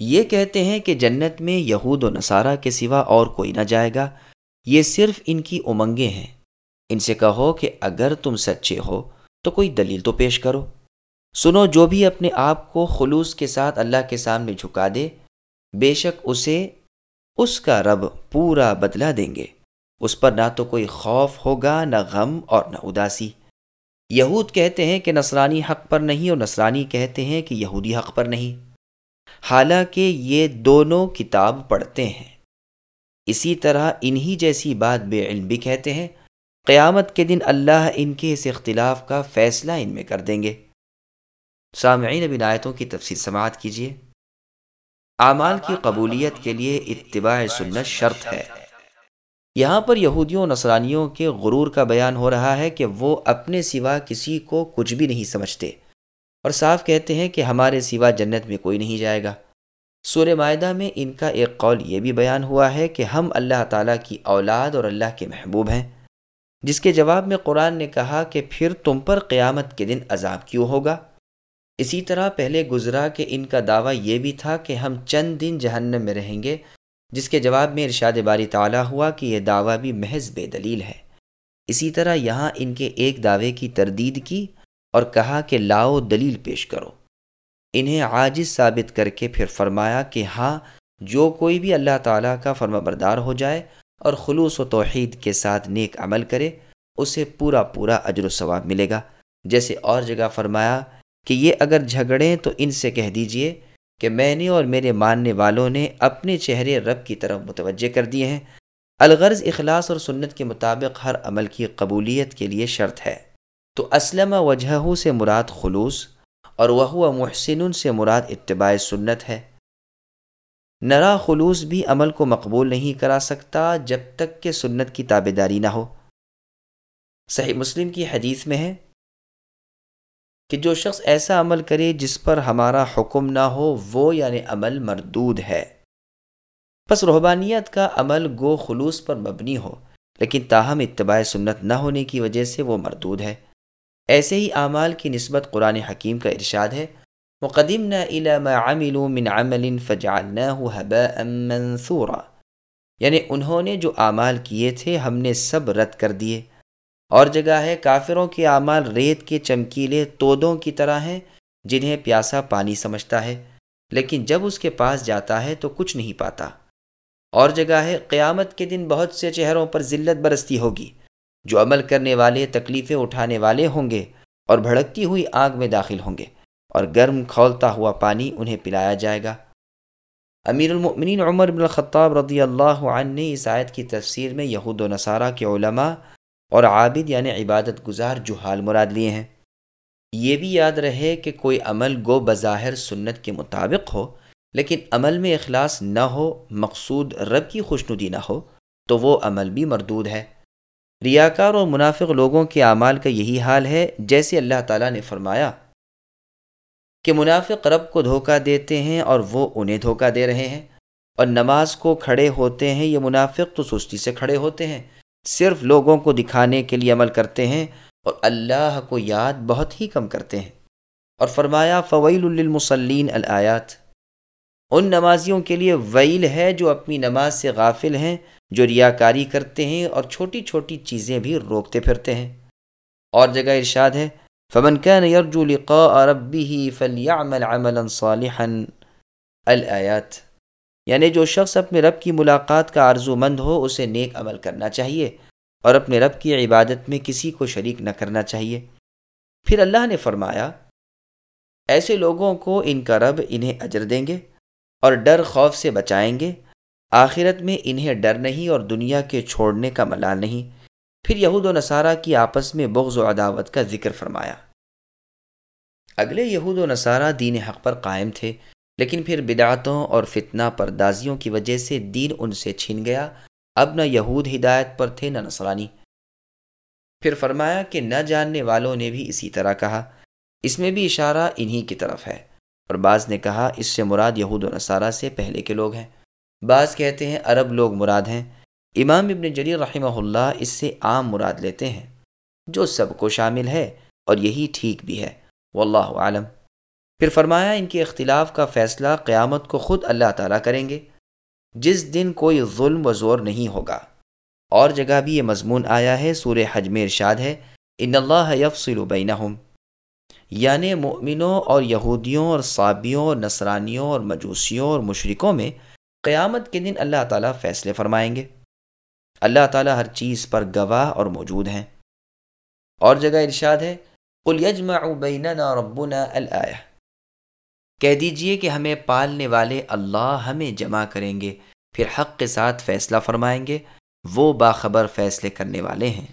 یہ کہتے ہیں کہ جنت میں یہود و نصارہ کے سوا اور کوئی نہ جائے گا۔ یہ صرف ان کی امنگیں ہیں۔ ان سے کہو کہ اگر تم سچے ہو تو کوئی دلیل تو پیش کرو۔ سنو، جو بھی اپنے آپ کو خلوص کے ساتھ اللہ کے سامنے جھکا دے، بے شک اسے، اس کا رب پورا بدلہ دیں گے۔ اس پر نہ تو کوئی خوف ہوگا، نہ غم اور نہ اداسی۔ یہود کہتے ہیں کہ نصرانی حق پر نہیں اور نصرانی کہتے ہیں کہ یہودی حق پر نہیں۔ حالانکہ یہ دونوں کتاب پڑھتے ہیں۔ اسی طرح انہی جیسی بات بے علم بھی کہتے ہیں، قیامت کے دن اللہ ان کے اس اختلاف کا فیصلہ ان میں کر دیں گے۔ سامعین بن آیتوں کی تفصیل سماعت کیجیے۔ اعمال کی قبولیت کے لیے اتباع سنت شرط ہے۔ یہاں پر یہودیوں نصرانیوں کے غرور کا بیان ہو رہا ہے کہ وہ اپنے سوا کسی کو کچھ بھی نہیں سمجھتے۔ اور صاف کہتے ہیں کہ ہمارے سوا جنت میں کوئی نہیں جائے گا۔ سورہ معاہدہ میں ان کا ایک قول یہ بھی بیان ہوا ہے کہ ہم اللہ تعالیٰ کی اولاد اور اللہ کے محبوب ہیں۔ جس کے جواب میں قرآن نے کہا کہ پھر تم پر قیامت کے دن عذاب کیوں ہوگا؟ اسی طرح پہلے گزرا کہ ان کا دعویٰ یہ بھی تھا کہ ہم چند دن جہنم میں رہیں گے، جس کے جواب میں ارشاد باری تعالیٰ ہوا کہ یہ دعویٰ بھی محض بے دلیل ہے۔ اسی طرح یہاں ان کے ایک دعوے کی تردید کی۔ اور کہا کہ لاؤ دلیل پیش کرو۔ انہیں عاجز ثابت کر کے پھر فرمایا کہ ہاں جو کوئی بھی اللہ تعالیٰ کا فرما بردار ہو جائے اور خلوص و توحید کے ساتھ نیک عمل کرے، اسے پورا پورا اجر و ثواب ملے گا۔ جیسے اور جگہ فرمایا کہ یہ اگر جھگڑیں تو ان سے کہہ دیجیے کہ میں نے اور میرے ماننے والوں نے اپنے چہرے رب کی طرف متوجہ کر دیے ہیں۔ الغرض اخلاص اور سنت کے مطابق ہر عمل کی قبولیت کے لیے شرط ہے۔ تو اسلم وجہ سے مراد خلوص اور وہ محسن سے مراد اتباع سنت ہے۔ نرا خلوص بھی عمل کو مقبول نہیں کرا سکتا جب تک کہ سنت کی تابے داری نہ ہو۔ صحیح مسلم کی حدیث میں ہے کہ جو شخص ایسا عمل کرے جس پر ہمارا حکم نہ ہو، وہ یعنی عمل مردود ہے۔ پس روحبانیت کا عمل گو خلوص پر مبنی ہو، لیکن تاہم اتباع سنت نہ ہونے کی وجہ سے وہ مردود ہے۔ ایسے ہی اعمال کی نسبت قرآن حکیم کا ارشاد ہے۔ مقدم منثورا۔ یعنی انہوں نے جو اعمال کیے تھے، ہم نے سب رد کر دیے۔ اور جگہ ہے، کافروں کے اعمال ریت کے چمکیلے تودوں کی طرح ہیں، جنہیں پیاسا پانی سمجھتا ہے۔ لیکن جب اس کے پاس جاتا ہے تو کچھ نہیں پاتا۔ اور جگہ ہے، قیامت کے دن بہت سے چہروں پر ذلت برستی ہوگی۔ جو عمل کرنے والے، تکلیفیں اٹھانے والے ہوں گے اور بھڑکتی ہوئی آگ میں داخل ہوں گے اور گرم کھولتا ہوا پانی انہیں پلایا جائے گا۔ امیر المؤمنین عمر بن الخطاب رضی اللہ عنہ نے اس آیت کی تفسیر میں یہود و نصارہ کے علماء اور عابد یعنی عبادت گزار جو حال مراد لیے ہیں۔ یہ بھی یاد رہے کہ کوئی عمل گو بظاہر سنت کے مطابق ہو، لیکن عمل میں اخلاص نہ ہو، مقصود رب کی خوشنودی نہ ہو، تو وہ عمل بھی مردود ہے۔ ریاکار اور منافق لوگوں کے اعمال کا یہی حال ہے، جیسے اللہ تعالیٰ نے فرمایا۔ کہ منافق رب کو دھوکہ دیتے ہیں اور وہ انہیں دھوکہ دے رہے ہیں۔ اور نماز کو کھڑے ہوتے ہیں، یہ منافق تو سستی سے کھڑے ہوتے ہیں۔ صرف لوگوں کو دکھانے کے لیے عمل کرتے ہیں اور اللہ کو یاد بہت ہی کم کرتے ہیں۔ اور فرمایا فویل للمصلین الآیات ان نمازیوں کے لیے ویل ہے جو اپنی نماز سے غافل ہیں، جو ریاکاری کرتے ہیں اور چھوٹی چھوٹی چیزیں بھی روکتے پھرتے ہیں۔ اور جگہ ارشاد ہے، فمن كان يرجو لقاء ربه فليعمل عملا صالحا۔ الآيات۔ یعنی جو شخص اپنے رب کی ملاقات کا آرزو مند ہو، اسے نیک عمل کرنا چاہیے اور اپنے رب کی عبادت میں کسی کو شریک نہ کرنا چاہیے۔ پھر اللہ نے فرمایا، ایسے لوگوں کو ان کا رب انہیں اجر دیں گے۔ اور ڈر خوف سے بچائیں گے۔ آخرت میں انہیں ڈر نہیں اور دنیا کے چھوڑنے کا ملال نہیں۔ پھر یہود و نصارہ کی آپس میں بغض و عداوت کا ذکر فرمایا۔ اگلے یہود و نصارہ دین حق پر قائم تھے، لیکن پھر بدعتوں اور فتنہ پردازیوں کی وجہ سے دین ان سے چھن گیا۔ اب نہ یہود ہدایت پر تھے، نہ نصرانی۔ پھر فرمایا کہ نہ جاننے والوں نے بھی اسی طرح کہا۔ اس میں بھی اشارہ انہی کی طرف ہے۔ اور بعض نے کہا، اس سے مراد یہود و نصارہ سے پہلے کے لوگ ہیں۔ بعض کہتے ہیں، عرب لوگ مراد ہیں۔ امام ابن جریر رحمہ اللہ اس سے عام مراد لیتے ہیں، جو سب کو شامل ہے اور یہی ٹھیک بھی ہے۔ واللہ عالم پھر فرمایا، ان کے اختلاف کا فیصلہ قیامت کو خود اللہ تعالیٰ کریں گے۔ جس دن کوئی ظلم و زور نہیں ہوگا۔ اور جگہ بھی یہ مضمون آیا ہے، سورہ حج میں ارشاد ہے، ان اللہ یفصل بینہم یعنی مؤمنوں اور یہودیوں اور صابیوں اور نصرانیوں اور مجوسیوں اور مشرکوں میں قیامت کے دن اللہ تعالیٰ فیصلے فرمائیں گے۔ اللہ تعالیٰ ہر چیز پر گواہ اور موجود ہیں۔ اور جگہ ارشاد ہے، قل یجمع بیننا ربنا الآیہ کہہ دیجیے کہ ہمیں پالنے والے اللہ ہمیں جمع کریں گے، پھر حق کے ساتھ فیصلہ فرمائیں گے، وہ باخبر فیصلے کرنے والے ہیں۔